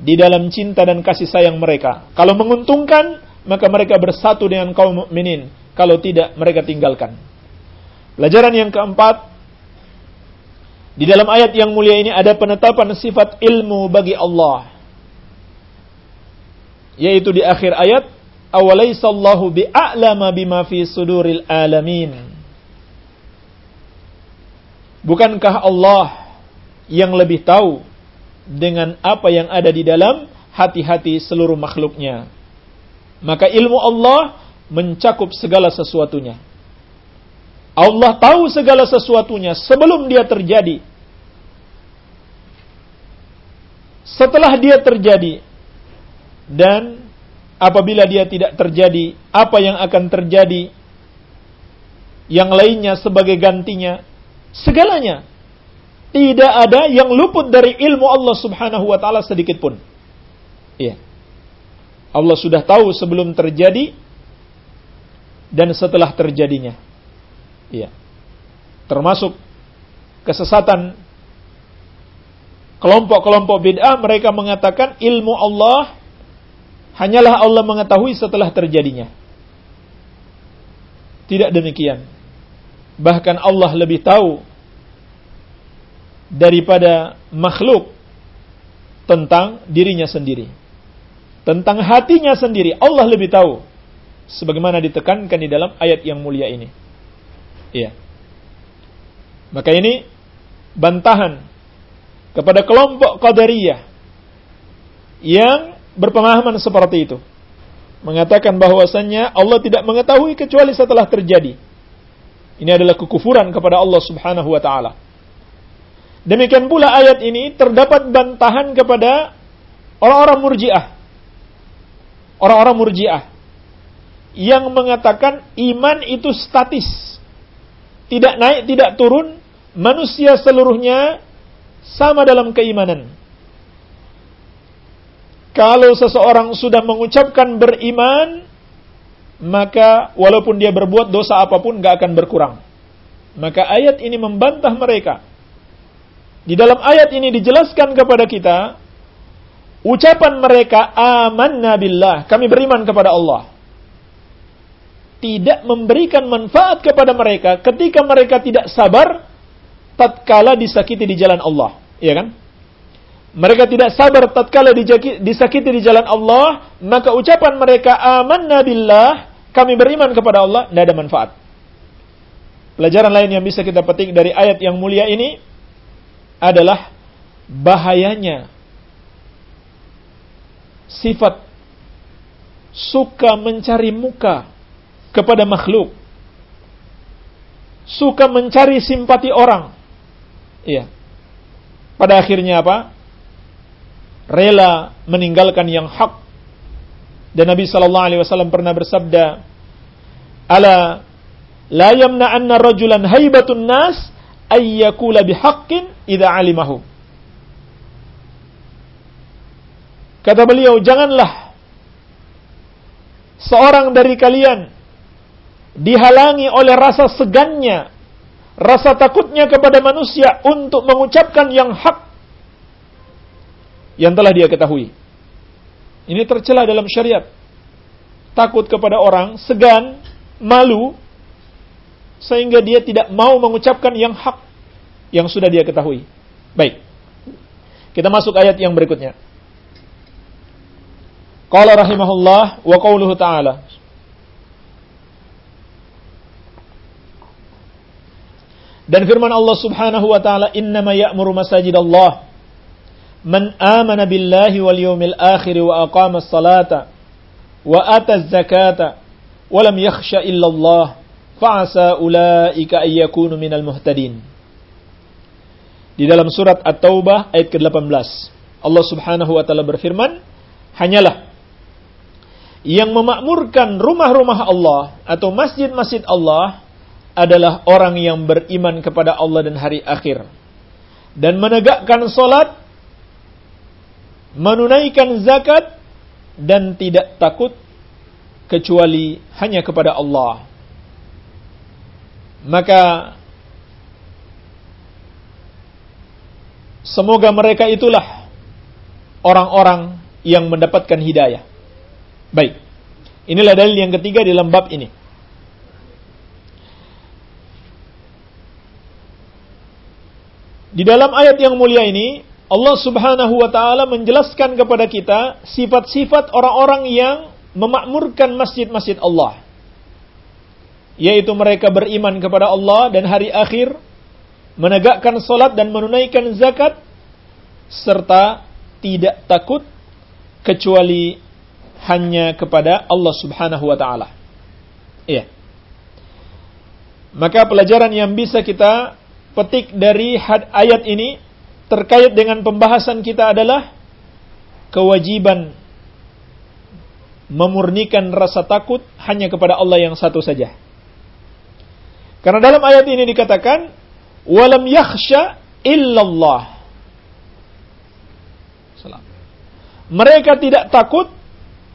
di dalam cinta dan kasih sayang mereka. Kalau menguntungkan, maka mereka bersatu dengan kaum mukminin. Kalau tidak, mereka tinggalkan. Pelajaran yang keempat, di dalam ayat yang mulia ini ada penetapan sifat ilmu bagi Allah. Yaitu di akhir ayat, awalaysallahu bi'a'lama bima fi suduril alamin. Bukankah Allah yang lebih tahu dengan apa yang ada di dalam hati-hati seluruh makhluknya? Maka ilmu Allah mencakup segala sesuatunya. Allah tahu segala sesuatunya sebelum dia terjadi. Setelah dia terjadi dan apabila dia tidak terjadi, apa yang akan terjadi yang lainnya sebagai gantinya, segalanya tidak ada yang luput dari ilmu Allah Subhanahu wa taala sedikit pun. Iya. Allah sudah tahu sebelum terjadi dan setelah terjadinya. Iya. Termasuk kesesatan kelompok-kelompok bid'ah mereka mengatakan ilmu Allah hanyalah Allah mengetahui setelah terjadinya. Tidak demikian. Bahkan Allah lebih tahu daripada makhluk tentang dirinya sendiri. Tentang hatinya sendiri, Allah lebih tahu. Sebagaimana ditekankan di dalam ayat yang mulia ini. Iya. Maka ini bantahan kepada kelompok Qadariyah yang berpemahaman seperti itu. Mengatakan bahwasannya Allah tidak mengetahui kecuali setelah terjadi. Ini adalah kekufuran kepada Allah Subhanahu wa taala. Demikian pula ayat ini terdapat bantahan kepada orang-orang murjiah. Orang-orang murjiah. Yang mengatakan iman itu statis. Tidak naik, tidak turun. Manusia seluruhnya sama dalam keimanan. Kalau seseorang sudah mengucapkan beriman, maka walaupun dia berbuat dosa apa pun gak akan berkurang. Maka ayat ini membantah mereka di dalam ayat ini dijelaskan kepada kita ucapan mereka amanna billah, kami beriman kepada Allah. Tidak memberikan manfaat kepada mereka ketika mereka tidak sabar tatkala disakiti di jalan Allah, iya kan? Mereka tidak sabar tatkala disakiti di jalan Allah, maka ucapan mereka amanna billah, kami beriman kepada Allah, tidak ada manfaat. Pelajaran lain yang bisa kita petik dari ayat yang mulia ini, adalah bahayanya sifat suka mencari muka kepada makhluk, suka mencari simpati orang. Iya. Pada akhirnya apa? Rela meninggalkan yang hak. Dan Nabi sallallahu alaihi wasallam pernah bersabda, "Ala la yamna'anna rajulan haibatun nas ayyakula bihaqqin idza alimahu. Kata beliau, janganlah seorang dari kalian dihalangi oleh rasa segannya, rasa takutnya kepada manusia untuk mengucapkan yang hak yang telah dia ketahui. Ini tercela dalam syariat. Takut kepada orang, segan, malu, sehingga dia tidak mau mengucapkan yang hak yang sudah dia ketahui. Baik. Kita masuk ayat yang berikutnya. Qala rahimahullah wa qauluhu ta'ala. Dan firman Allah Subhanahu wa taala, "Innama ya'muru masajidallah man amana billahi wal yawmil akhir wa aqama as-salata wa ata az-zakata wa lam yakhsha illa Allah ulaika ayyakunu minal muhtadin. Di dalam surat At-Taubah ayat ke-18, Allah Subhanahu wa taala berfirman, hanyalah yang memakmurkan rumah-rumah Allah atau masjid-masjid Allah adalah orang yang beriman kepada Allah dan hari akhir dan menegakkan solat, menunaikan zakat dan tidak takut kecuali hanya kepada Allah maka semoga mereka itulah orang-orang yang mendapatkan hidayah. Baik. Inilah dalil yang ketiga dalam bab ini. Di dalam ayat yang mulia ini, Allah Subhanahu wa taala menjelaskan kepada kita sifat-sifat orang-orang yang memakmurkan masjid-masjid Allah yaitu mereka beriman kepada Allah dan hari akhir menegakkan solat dan menunaikan zakat, serta tidak takut kecuali hanya kepada Allah Subhanahu wa taala. Iya. Maka pelajaran yang bisa kita petik dari ayat ini terkait dengan pembahasan kita adalah kewajiban memurnikan rasa takut hanya kepada Allah yang satu saja. Karena dalam ayat ini dikatakan walam yakhsha illallah. Salam. Mereka tidak takut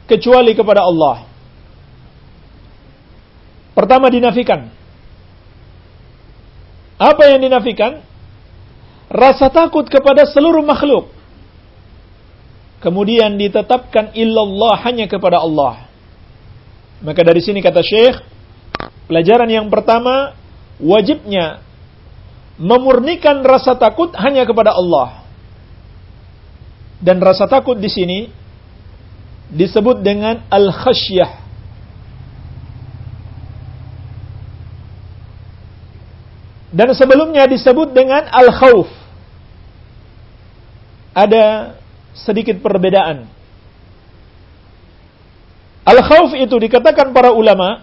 kecuali kepada Allah. Pertama dinafikan. Apa yang dinafikan? Rasa takut kepada seluruh makhluk. Kemudian ditetapkan illallah hanya kepada Allah. Maka dari sini kata Syekh, pelajaran yang pertama, wajibnya memurnikan rasa takut hanya kepada Allah. Dan rasa takut di sini disebut dengan al-khasyah. Dan sebelumnya disebut dengan al-khawf. Ada sedikit perbedaan. Al-khawf itu dikatakan para ulama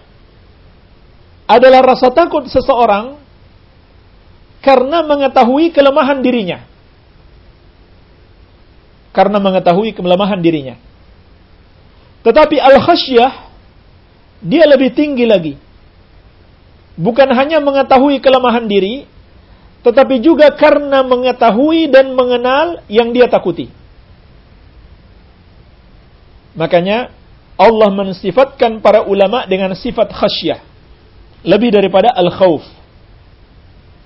adalah rasa takut seseorang karena mengetahui kelemahan dirinya. Karena mengetahui kelemahan dirinya. Tetapi al-khasyah dia lebih tinggi lagi. Bukan hanya mengetahui kelemahan diri, tetapi juga karena mengetahui dan mengenal yang dia takuti. Makanya Allah mensifatkan para ulama dengan sifat khasyah. Lebih daripada al-khawf.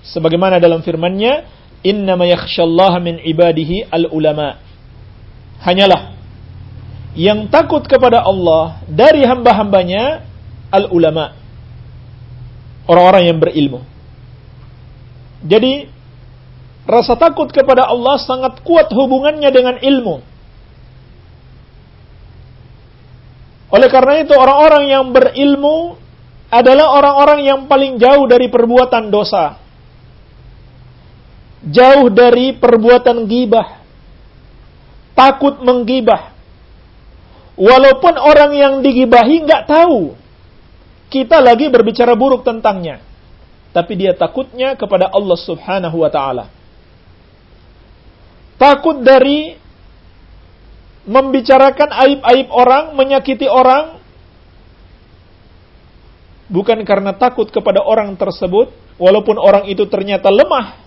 Sebagaimana dalam firman-Nya, "Innama yakhsyallaha min ibadihi al-ulama." Hanyalah yang takut kepada Allah dari hamba-hambanya al-ulama. Orang-orang yang berilmu. Jadi, rasa takut kepada Allah sangat kuat hubungannya dengan ilmu. Oleh karena itu orang-orang yang berilmu adalah orang-orang yang paling jauh dari perbuatan dosa. Jauh dari perbuatan gibah. Takut menggibah. Walaupun orang yang digibahi nggak tahu kita lagi berbicara buruk tentangnya. Tapi dia takutnya kepada Allah subhanahu wa ta'ala. Takut dari membicarakan aib-aib orang, menyakiti orang, bukan karena takut kepada orang tersebut, walaupun orang itu ternyata lemah,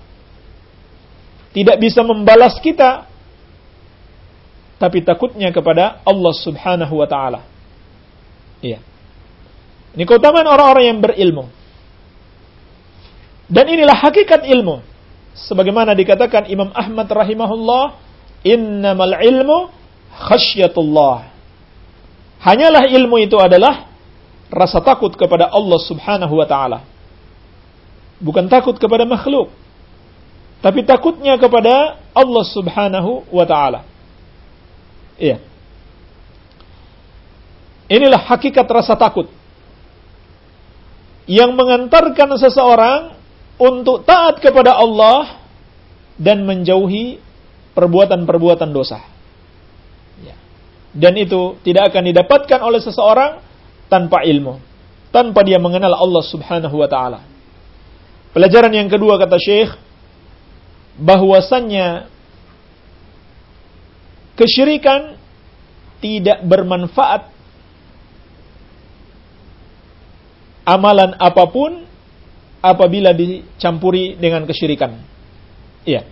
tidak bisa membalas kita, tapi takutnya kepada Allah Subhanahu wa Ta'ala. Iya. Ini keutamaan orang-orang yang berilmu. Dan inilah hakikat ilmu. Sebagaimana dikatakan Imam Ahmad rahimahullah, innamal ilmu khasyatullah. Hanyalah ilmu itu adalah rasa takut kepada Allah Subhanahu wa taala. Bukan takut kepada makhluk, tapi takutnya kepada Allah Subhanahu wa taala. Iya. Inilah hakikat rasa takut yang mengantarkan seseorang untuk taat kepada Allah dan menjauhi perbuatan-perbuatan dosa. Dan itu tidak akan didapatkan oleh seseorang tanpa ilmu. Tanpa dia mengenal Allah subhanahu wa ta'ala. Pelajaran yang kedua kata Syekh, bahwasannya kesyirikan tidak bermanfaat amalan apa pun apabila dicampuri dengan kesyirikan. Iya.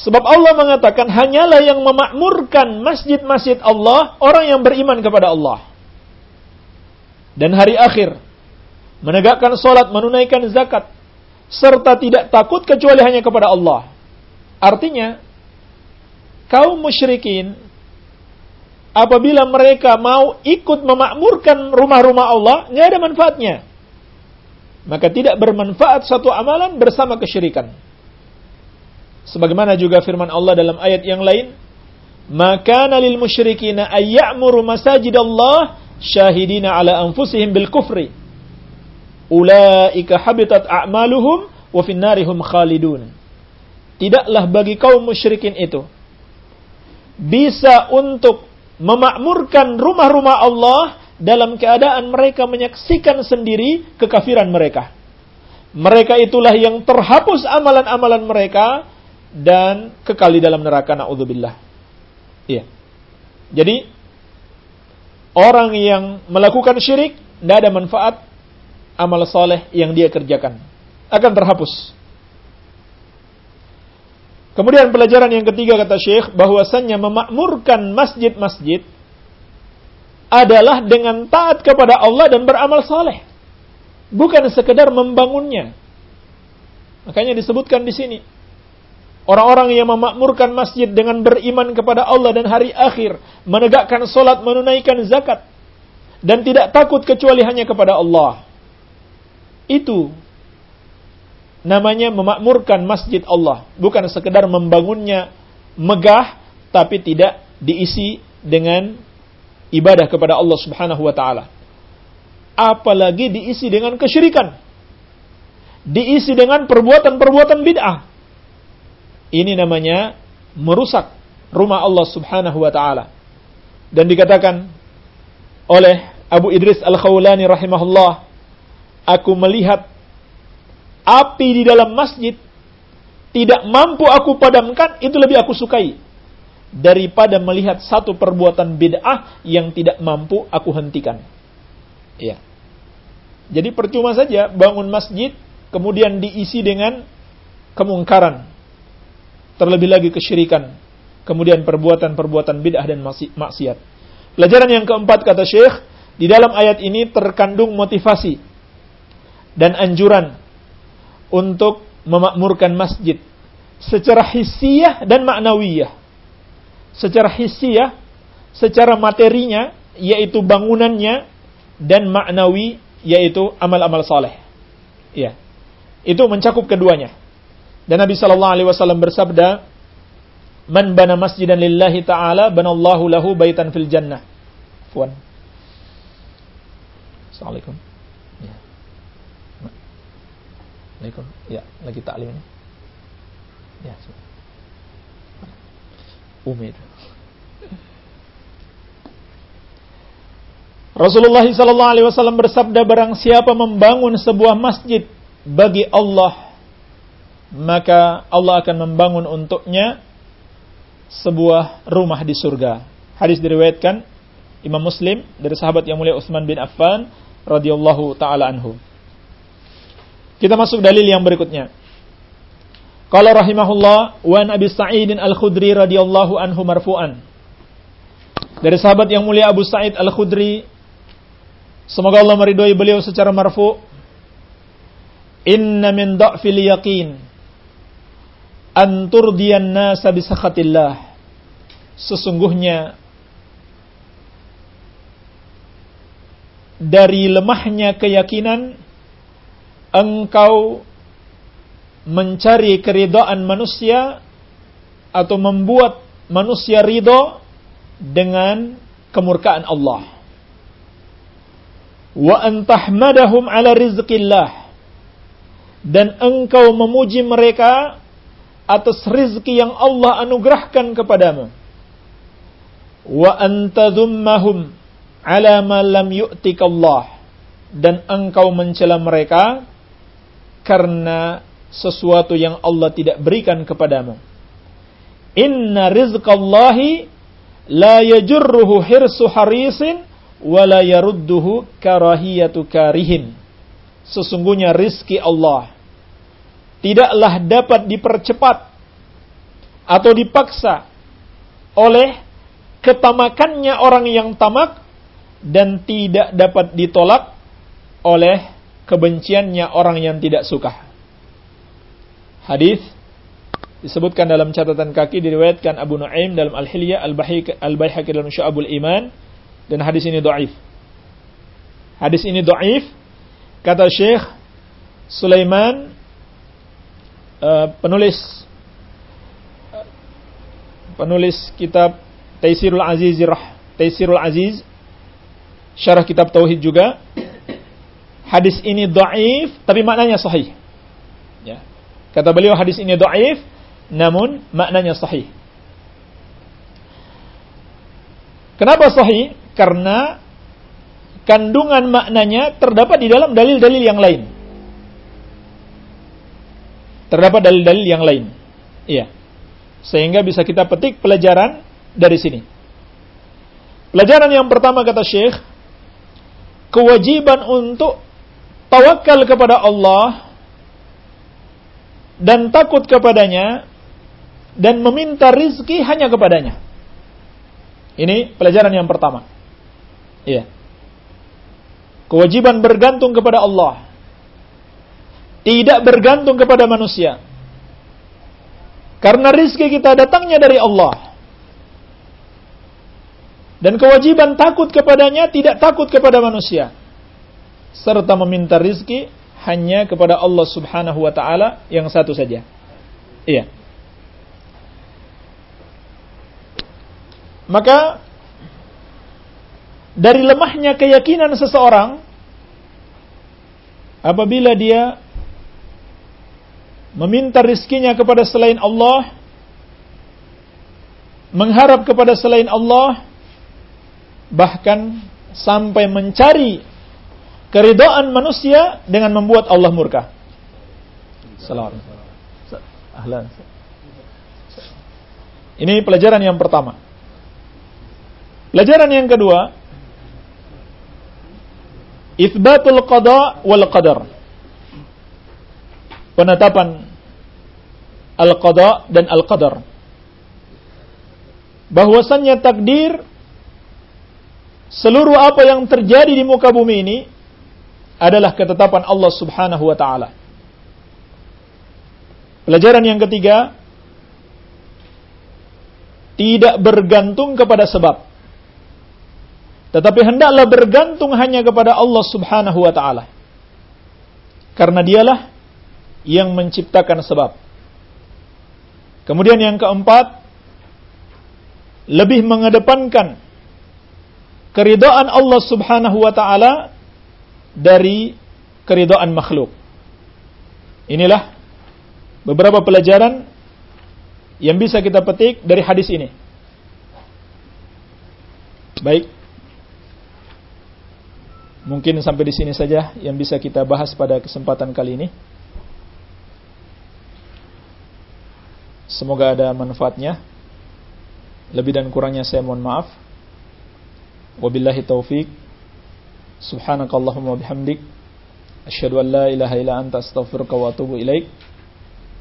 Sebab Allah mengatakan hanyalah yang memakmurkan masjid-masjid Allah orang yang beriman kepada Allah. Dan hari akhir menegakkan solat, menunaikan zakat serta tidak takut kecuali hanya kepada Allah. Artinya kaum musyrikin apabila mereka mau ikut memakmurkan rumah-rumah Allah, nggak ada manfaatnya. Maka tidak bermanfaat satu amalan bersama kesyirikan. Sebagaimana juga firman Allah dalam ayat yang lain, "Maka lil musyrikina ayya'muru masajid Allah syahidina ala anfusihim bil kufri." ulaika habitat a'maluhum wa finnarihum khalidun. Tidaklah bagi kaum musyrikin itu bisa untuk memakmurkan rumah-rumah Allah dalam keadaan mereka menyaksikan sendiri kekafiran mereka. Mereka itulah yang terhapus amalan-amalan mereka dan kekal di dalam neraka naudzubillah. Iya. Jadi orang yang melakukan syirik tidak ada manfaat amal soleh yang dia kerjakan akan terhapus. Kemudian pelajaran yang ketiga kata Syekh bahwasannya memakmurkan masjid-masjid adalah dengan taat kepada Allah dan beramal saleh. Bukan sekedar membangunnya. Makanya disebutkan di sini orang-orang yang memakmurkan masjid dengan beriman kepada Allah dan hari akhir, menegakkan solat, menunaikan zakat dan tidak takut kecuali hanya kepada Allah. Itu namanya memakmurkan masjid Allah, bukan sekedar membangunnya megah tapi tidak diisi dengan ibadah kepada Allah Subhanahu wa taala. Apalagi diisi dengan kesyirikan. Diisi dengan perbuatan-perbuatan bid'ah. Ini namanya merusak rumah Allah Subhanahu wa taala. Dan dikatakan oleh Abu Idris Al-Khawlani rahimahullah, aku melihat api di dalam masjid tidak mampu aku padamkan, itu lebih aku sukai daripada melihat satu perbuatan bid'ah yang tidak mampu aku hentikan. Ya. Jadi percuma saja bangun masjid kemudian diisi dengan kemungkaran. Terlebih lagi kesyirikan. Kemudian perbuatan-perbuatan bid'ah dan maksiat. Pelajaran yang keempat kata Syekh, di dalam ayat ini terkandung motivasi dan anjuran untuk memakmurkan masjid secara hissiyah dan maknawiyah. Secara hissiyah, secara materinya yaitu bangunannya dan maknawi yaitu amal-amal saleh. Ya. Itu mencakup keduanya. Dan Nabi sallallahu alaihi wasallam bersabda, "Man bana masjidan lillahi ta'ala banallahu lahu baitan fil jannah." Fuan. Assalamualaikum. Assalamualaikum. Ya, lagi taklim. Ya, Umid. Rasulullah sallallahu alaihi wasallam bersabda barang siapa membangun sebuah masjid bagi Allah maka Allah akan membangun untuknya sebuah rumah di surga. Hadis diriwayatkan Imam Muslim dari sahabat yang mulia Utsman bin Affan radhiyallahu taala anhu. Kita masuk dalil yang berikutnya. Qala rahimahullah wa Nabi Sa'id Al-Khudri radhiyallahu anhu marfu'an. Dari sahabat yang mulia Abu Sa'id Al-Khudri semoga Allah meridhai beliau secara marfu' Inna min da'fil yaqin an turdiyan nasa bisakhatillah. Sesungguhnya dari lemahnya keyakinan engkau mencari keridhaan manusia atau membuat manusia ridho dengan kemurkaan Allah. Wa antahmadahum ala rizqillah. Dan engkau memuji mereka atas rizki yang Allah anugerahkan kepadamu. Wa antadhummahum ala ma lam yu'tikallah. Dan engkau mencela mereka karena sesuatu yang Allah tidak berikan kepadamu. Inna rizqallahi la yajurruhu hirsu harisin wa la yarudduhu karahiyatu karihin. Sesungguhnya rizki Allah tidaklah dapat dipercepat atau dipaksa oleh ketamakannya orang yang tamak dan tidak dapat ditolak oleh kebenciannya orang yang tidak suka. Hadis disebutkan dalam catatan kaki diriwayatkan Abu Nuaim dalam Al-Hilya Al-Baihaqi dalam Syu'abul Iman dan hadis ini dhaif. Hadis ini dhaif kata Syekh Sulaiman uh, penulis penulis kitab Taisirul Aziz Taisirul Aziz syarah kitab tauhid juga hadis ini dhaif tapi maknanya sahih. Ya. Kata beliau hadis ini dhaif namun maknanya sahih. Kenapa sahih? Karena kandungan maknanya terdapat di dalam dalil-dalil yang lain. Terdapat dalil-dalil yang lain. Iya. Sehingga bisa kita petik pelajaran dari sini. Pelajaran yang pertama kata Syekh, kewajiban untuk tawakal kepada Allah dan takut kepadanya dan meminta rizki hanya kepadanya. Ini pelajaran yang pertama. Iya. Kewajiban bergantung kepada Allah. Tidak bergantung kepada manusia. Karena rizki kita datangnya dari Allah. Dan kewajiban takut kepadanya tidak takut kepada manusia. Serta meminta rizki hanya kepada Allah subhanahu wa ta'ala yang satu saja. Iya. Maka dari lemahnya keyakinan seseorang apabila dia meminta rizkinya kepada selain Allah mengharap kepada selain Allah bahkan sampai mencari keridhaan manusia dengan membuat Allah murka. Salam. Ahlan. Ini pelajaran yang pertama. Pelajaran yang kedua, Ithbatul qada wal qadar. Penetapan al-qada dan al-qadar. Bahwasannya takdir seluruh apa yang terjadi di muka bumi ini adalah ketetapan Allah Subhanahu wa taala. Pelajaran yang ketiga, tidak bergantung kepada sebab. Tetapi hendaklah bergantung hanya kepada Allah Subhanahu wa taala. Karena dialah yang menciptakan sebab. Kemudian yang keempat, lebih mengedepankan keridhaan Allah Subhanahu wa taala dari keridhaan makhluk. Inilah beberapa pelajaran yang bisa kita petik dari hadis ini. Baik. Mungkin sampai di sini saja yang bisa kita bahas pada kesempatan kali ini. Semoga ada manfaatnya. Lebih dan kurangnya saya mohon maaf. Wabillahi taufik. Subhanakallahumma bihamdik. Asyhadu an la ilaha illa anta astaghfiruka wa atubu ilaik.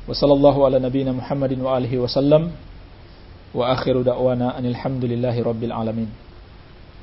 Wa sallallahu ala nabiyyina Muhammadin wa alihi wasallam. Wa akhiru da'wana anil hamdulillahi rabbil alamin.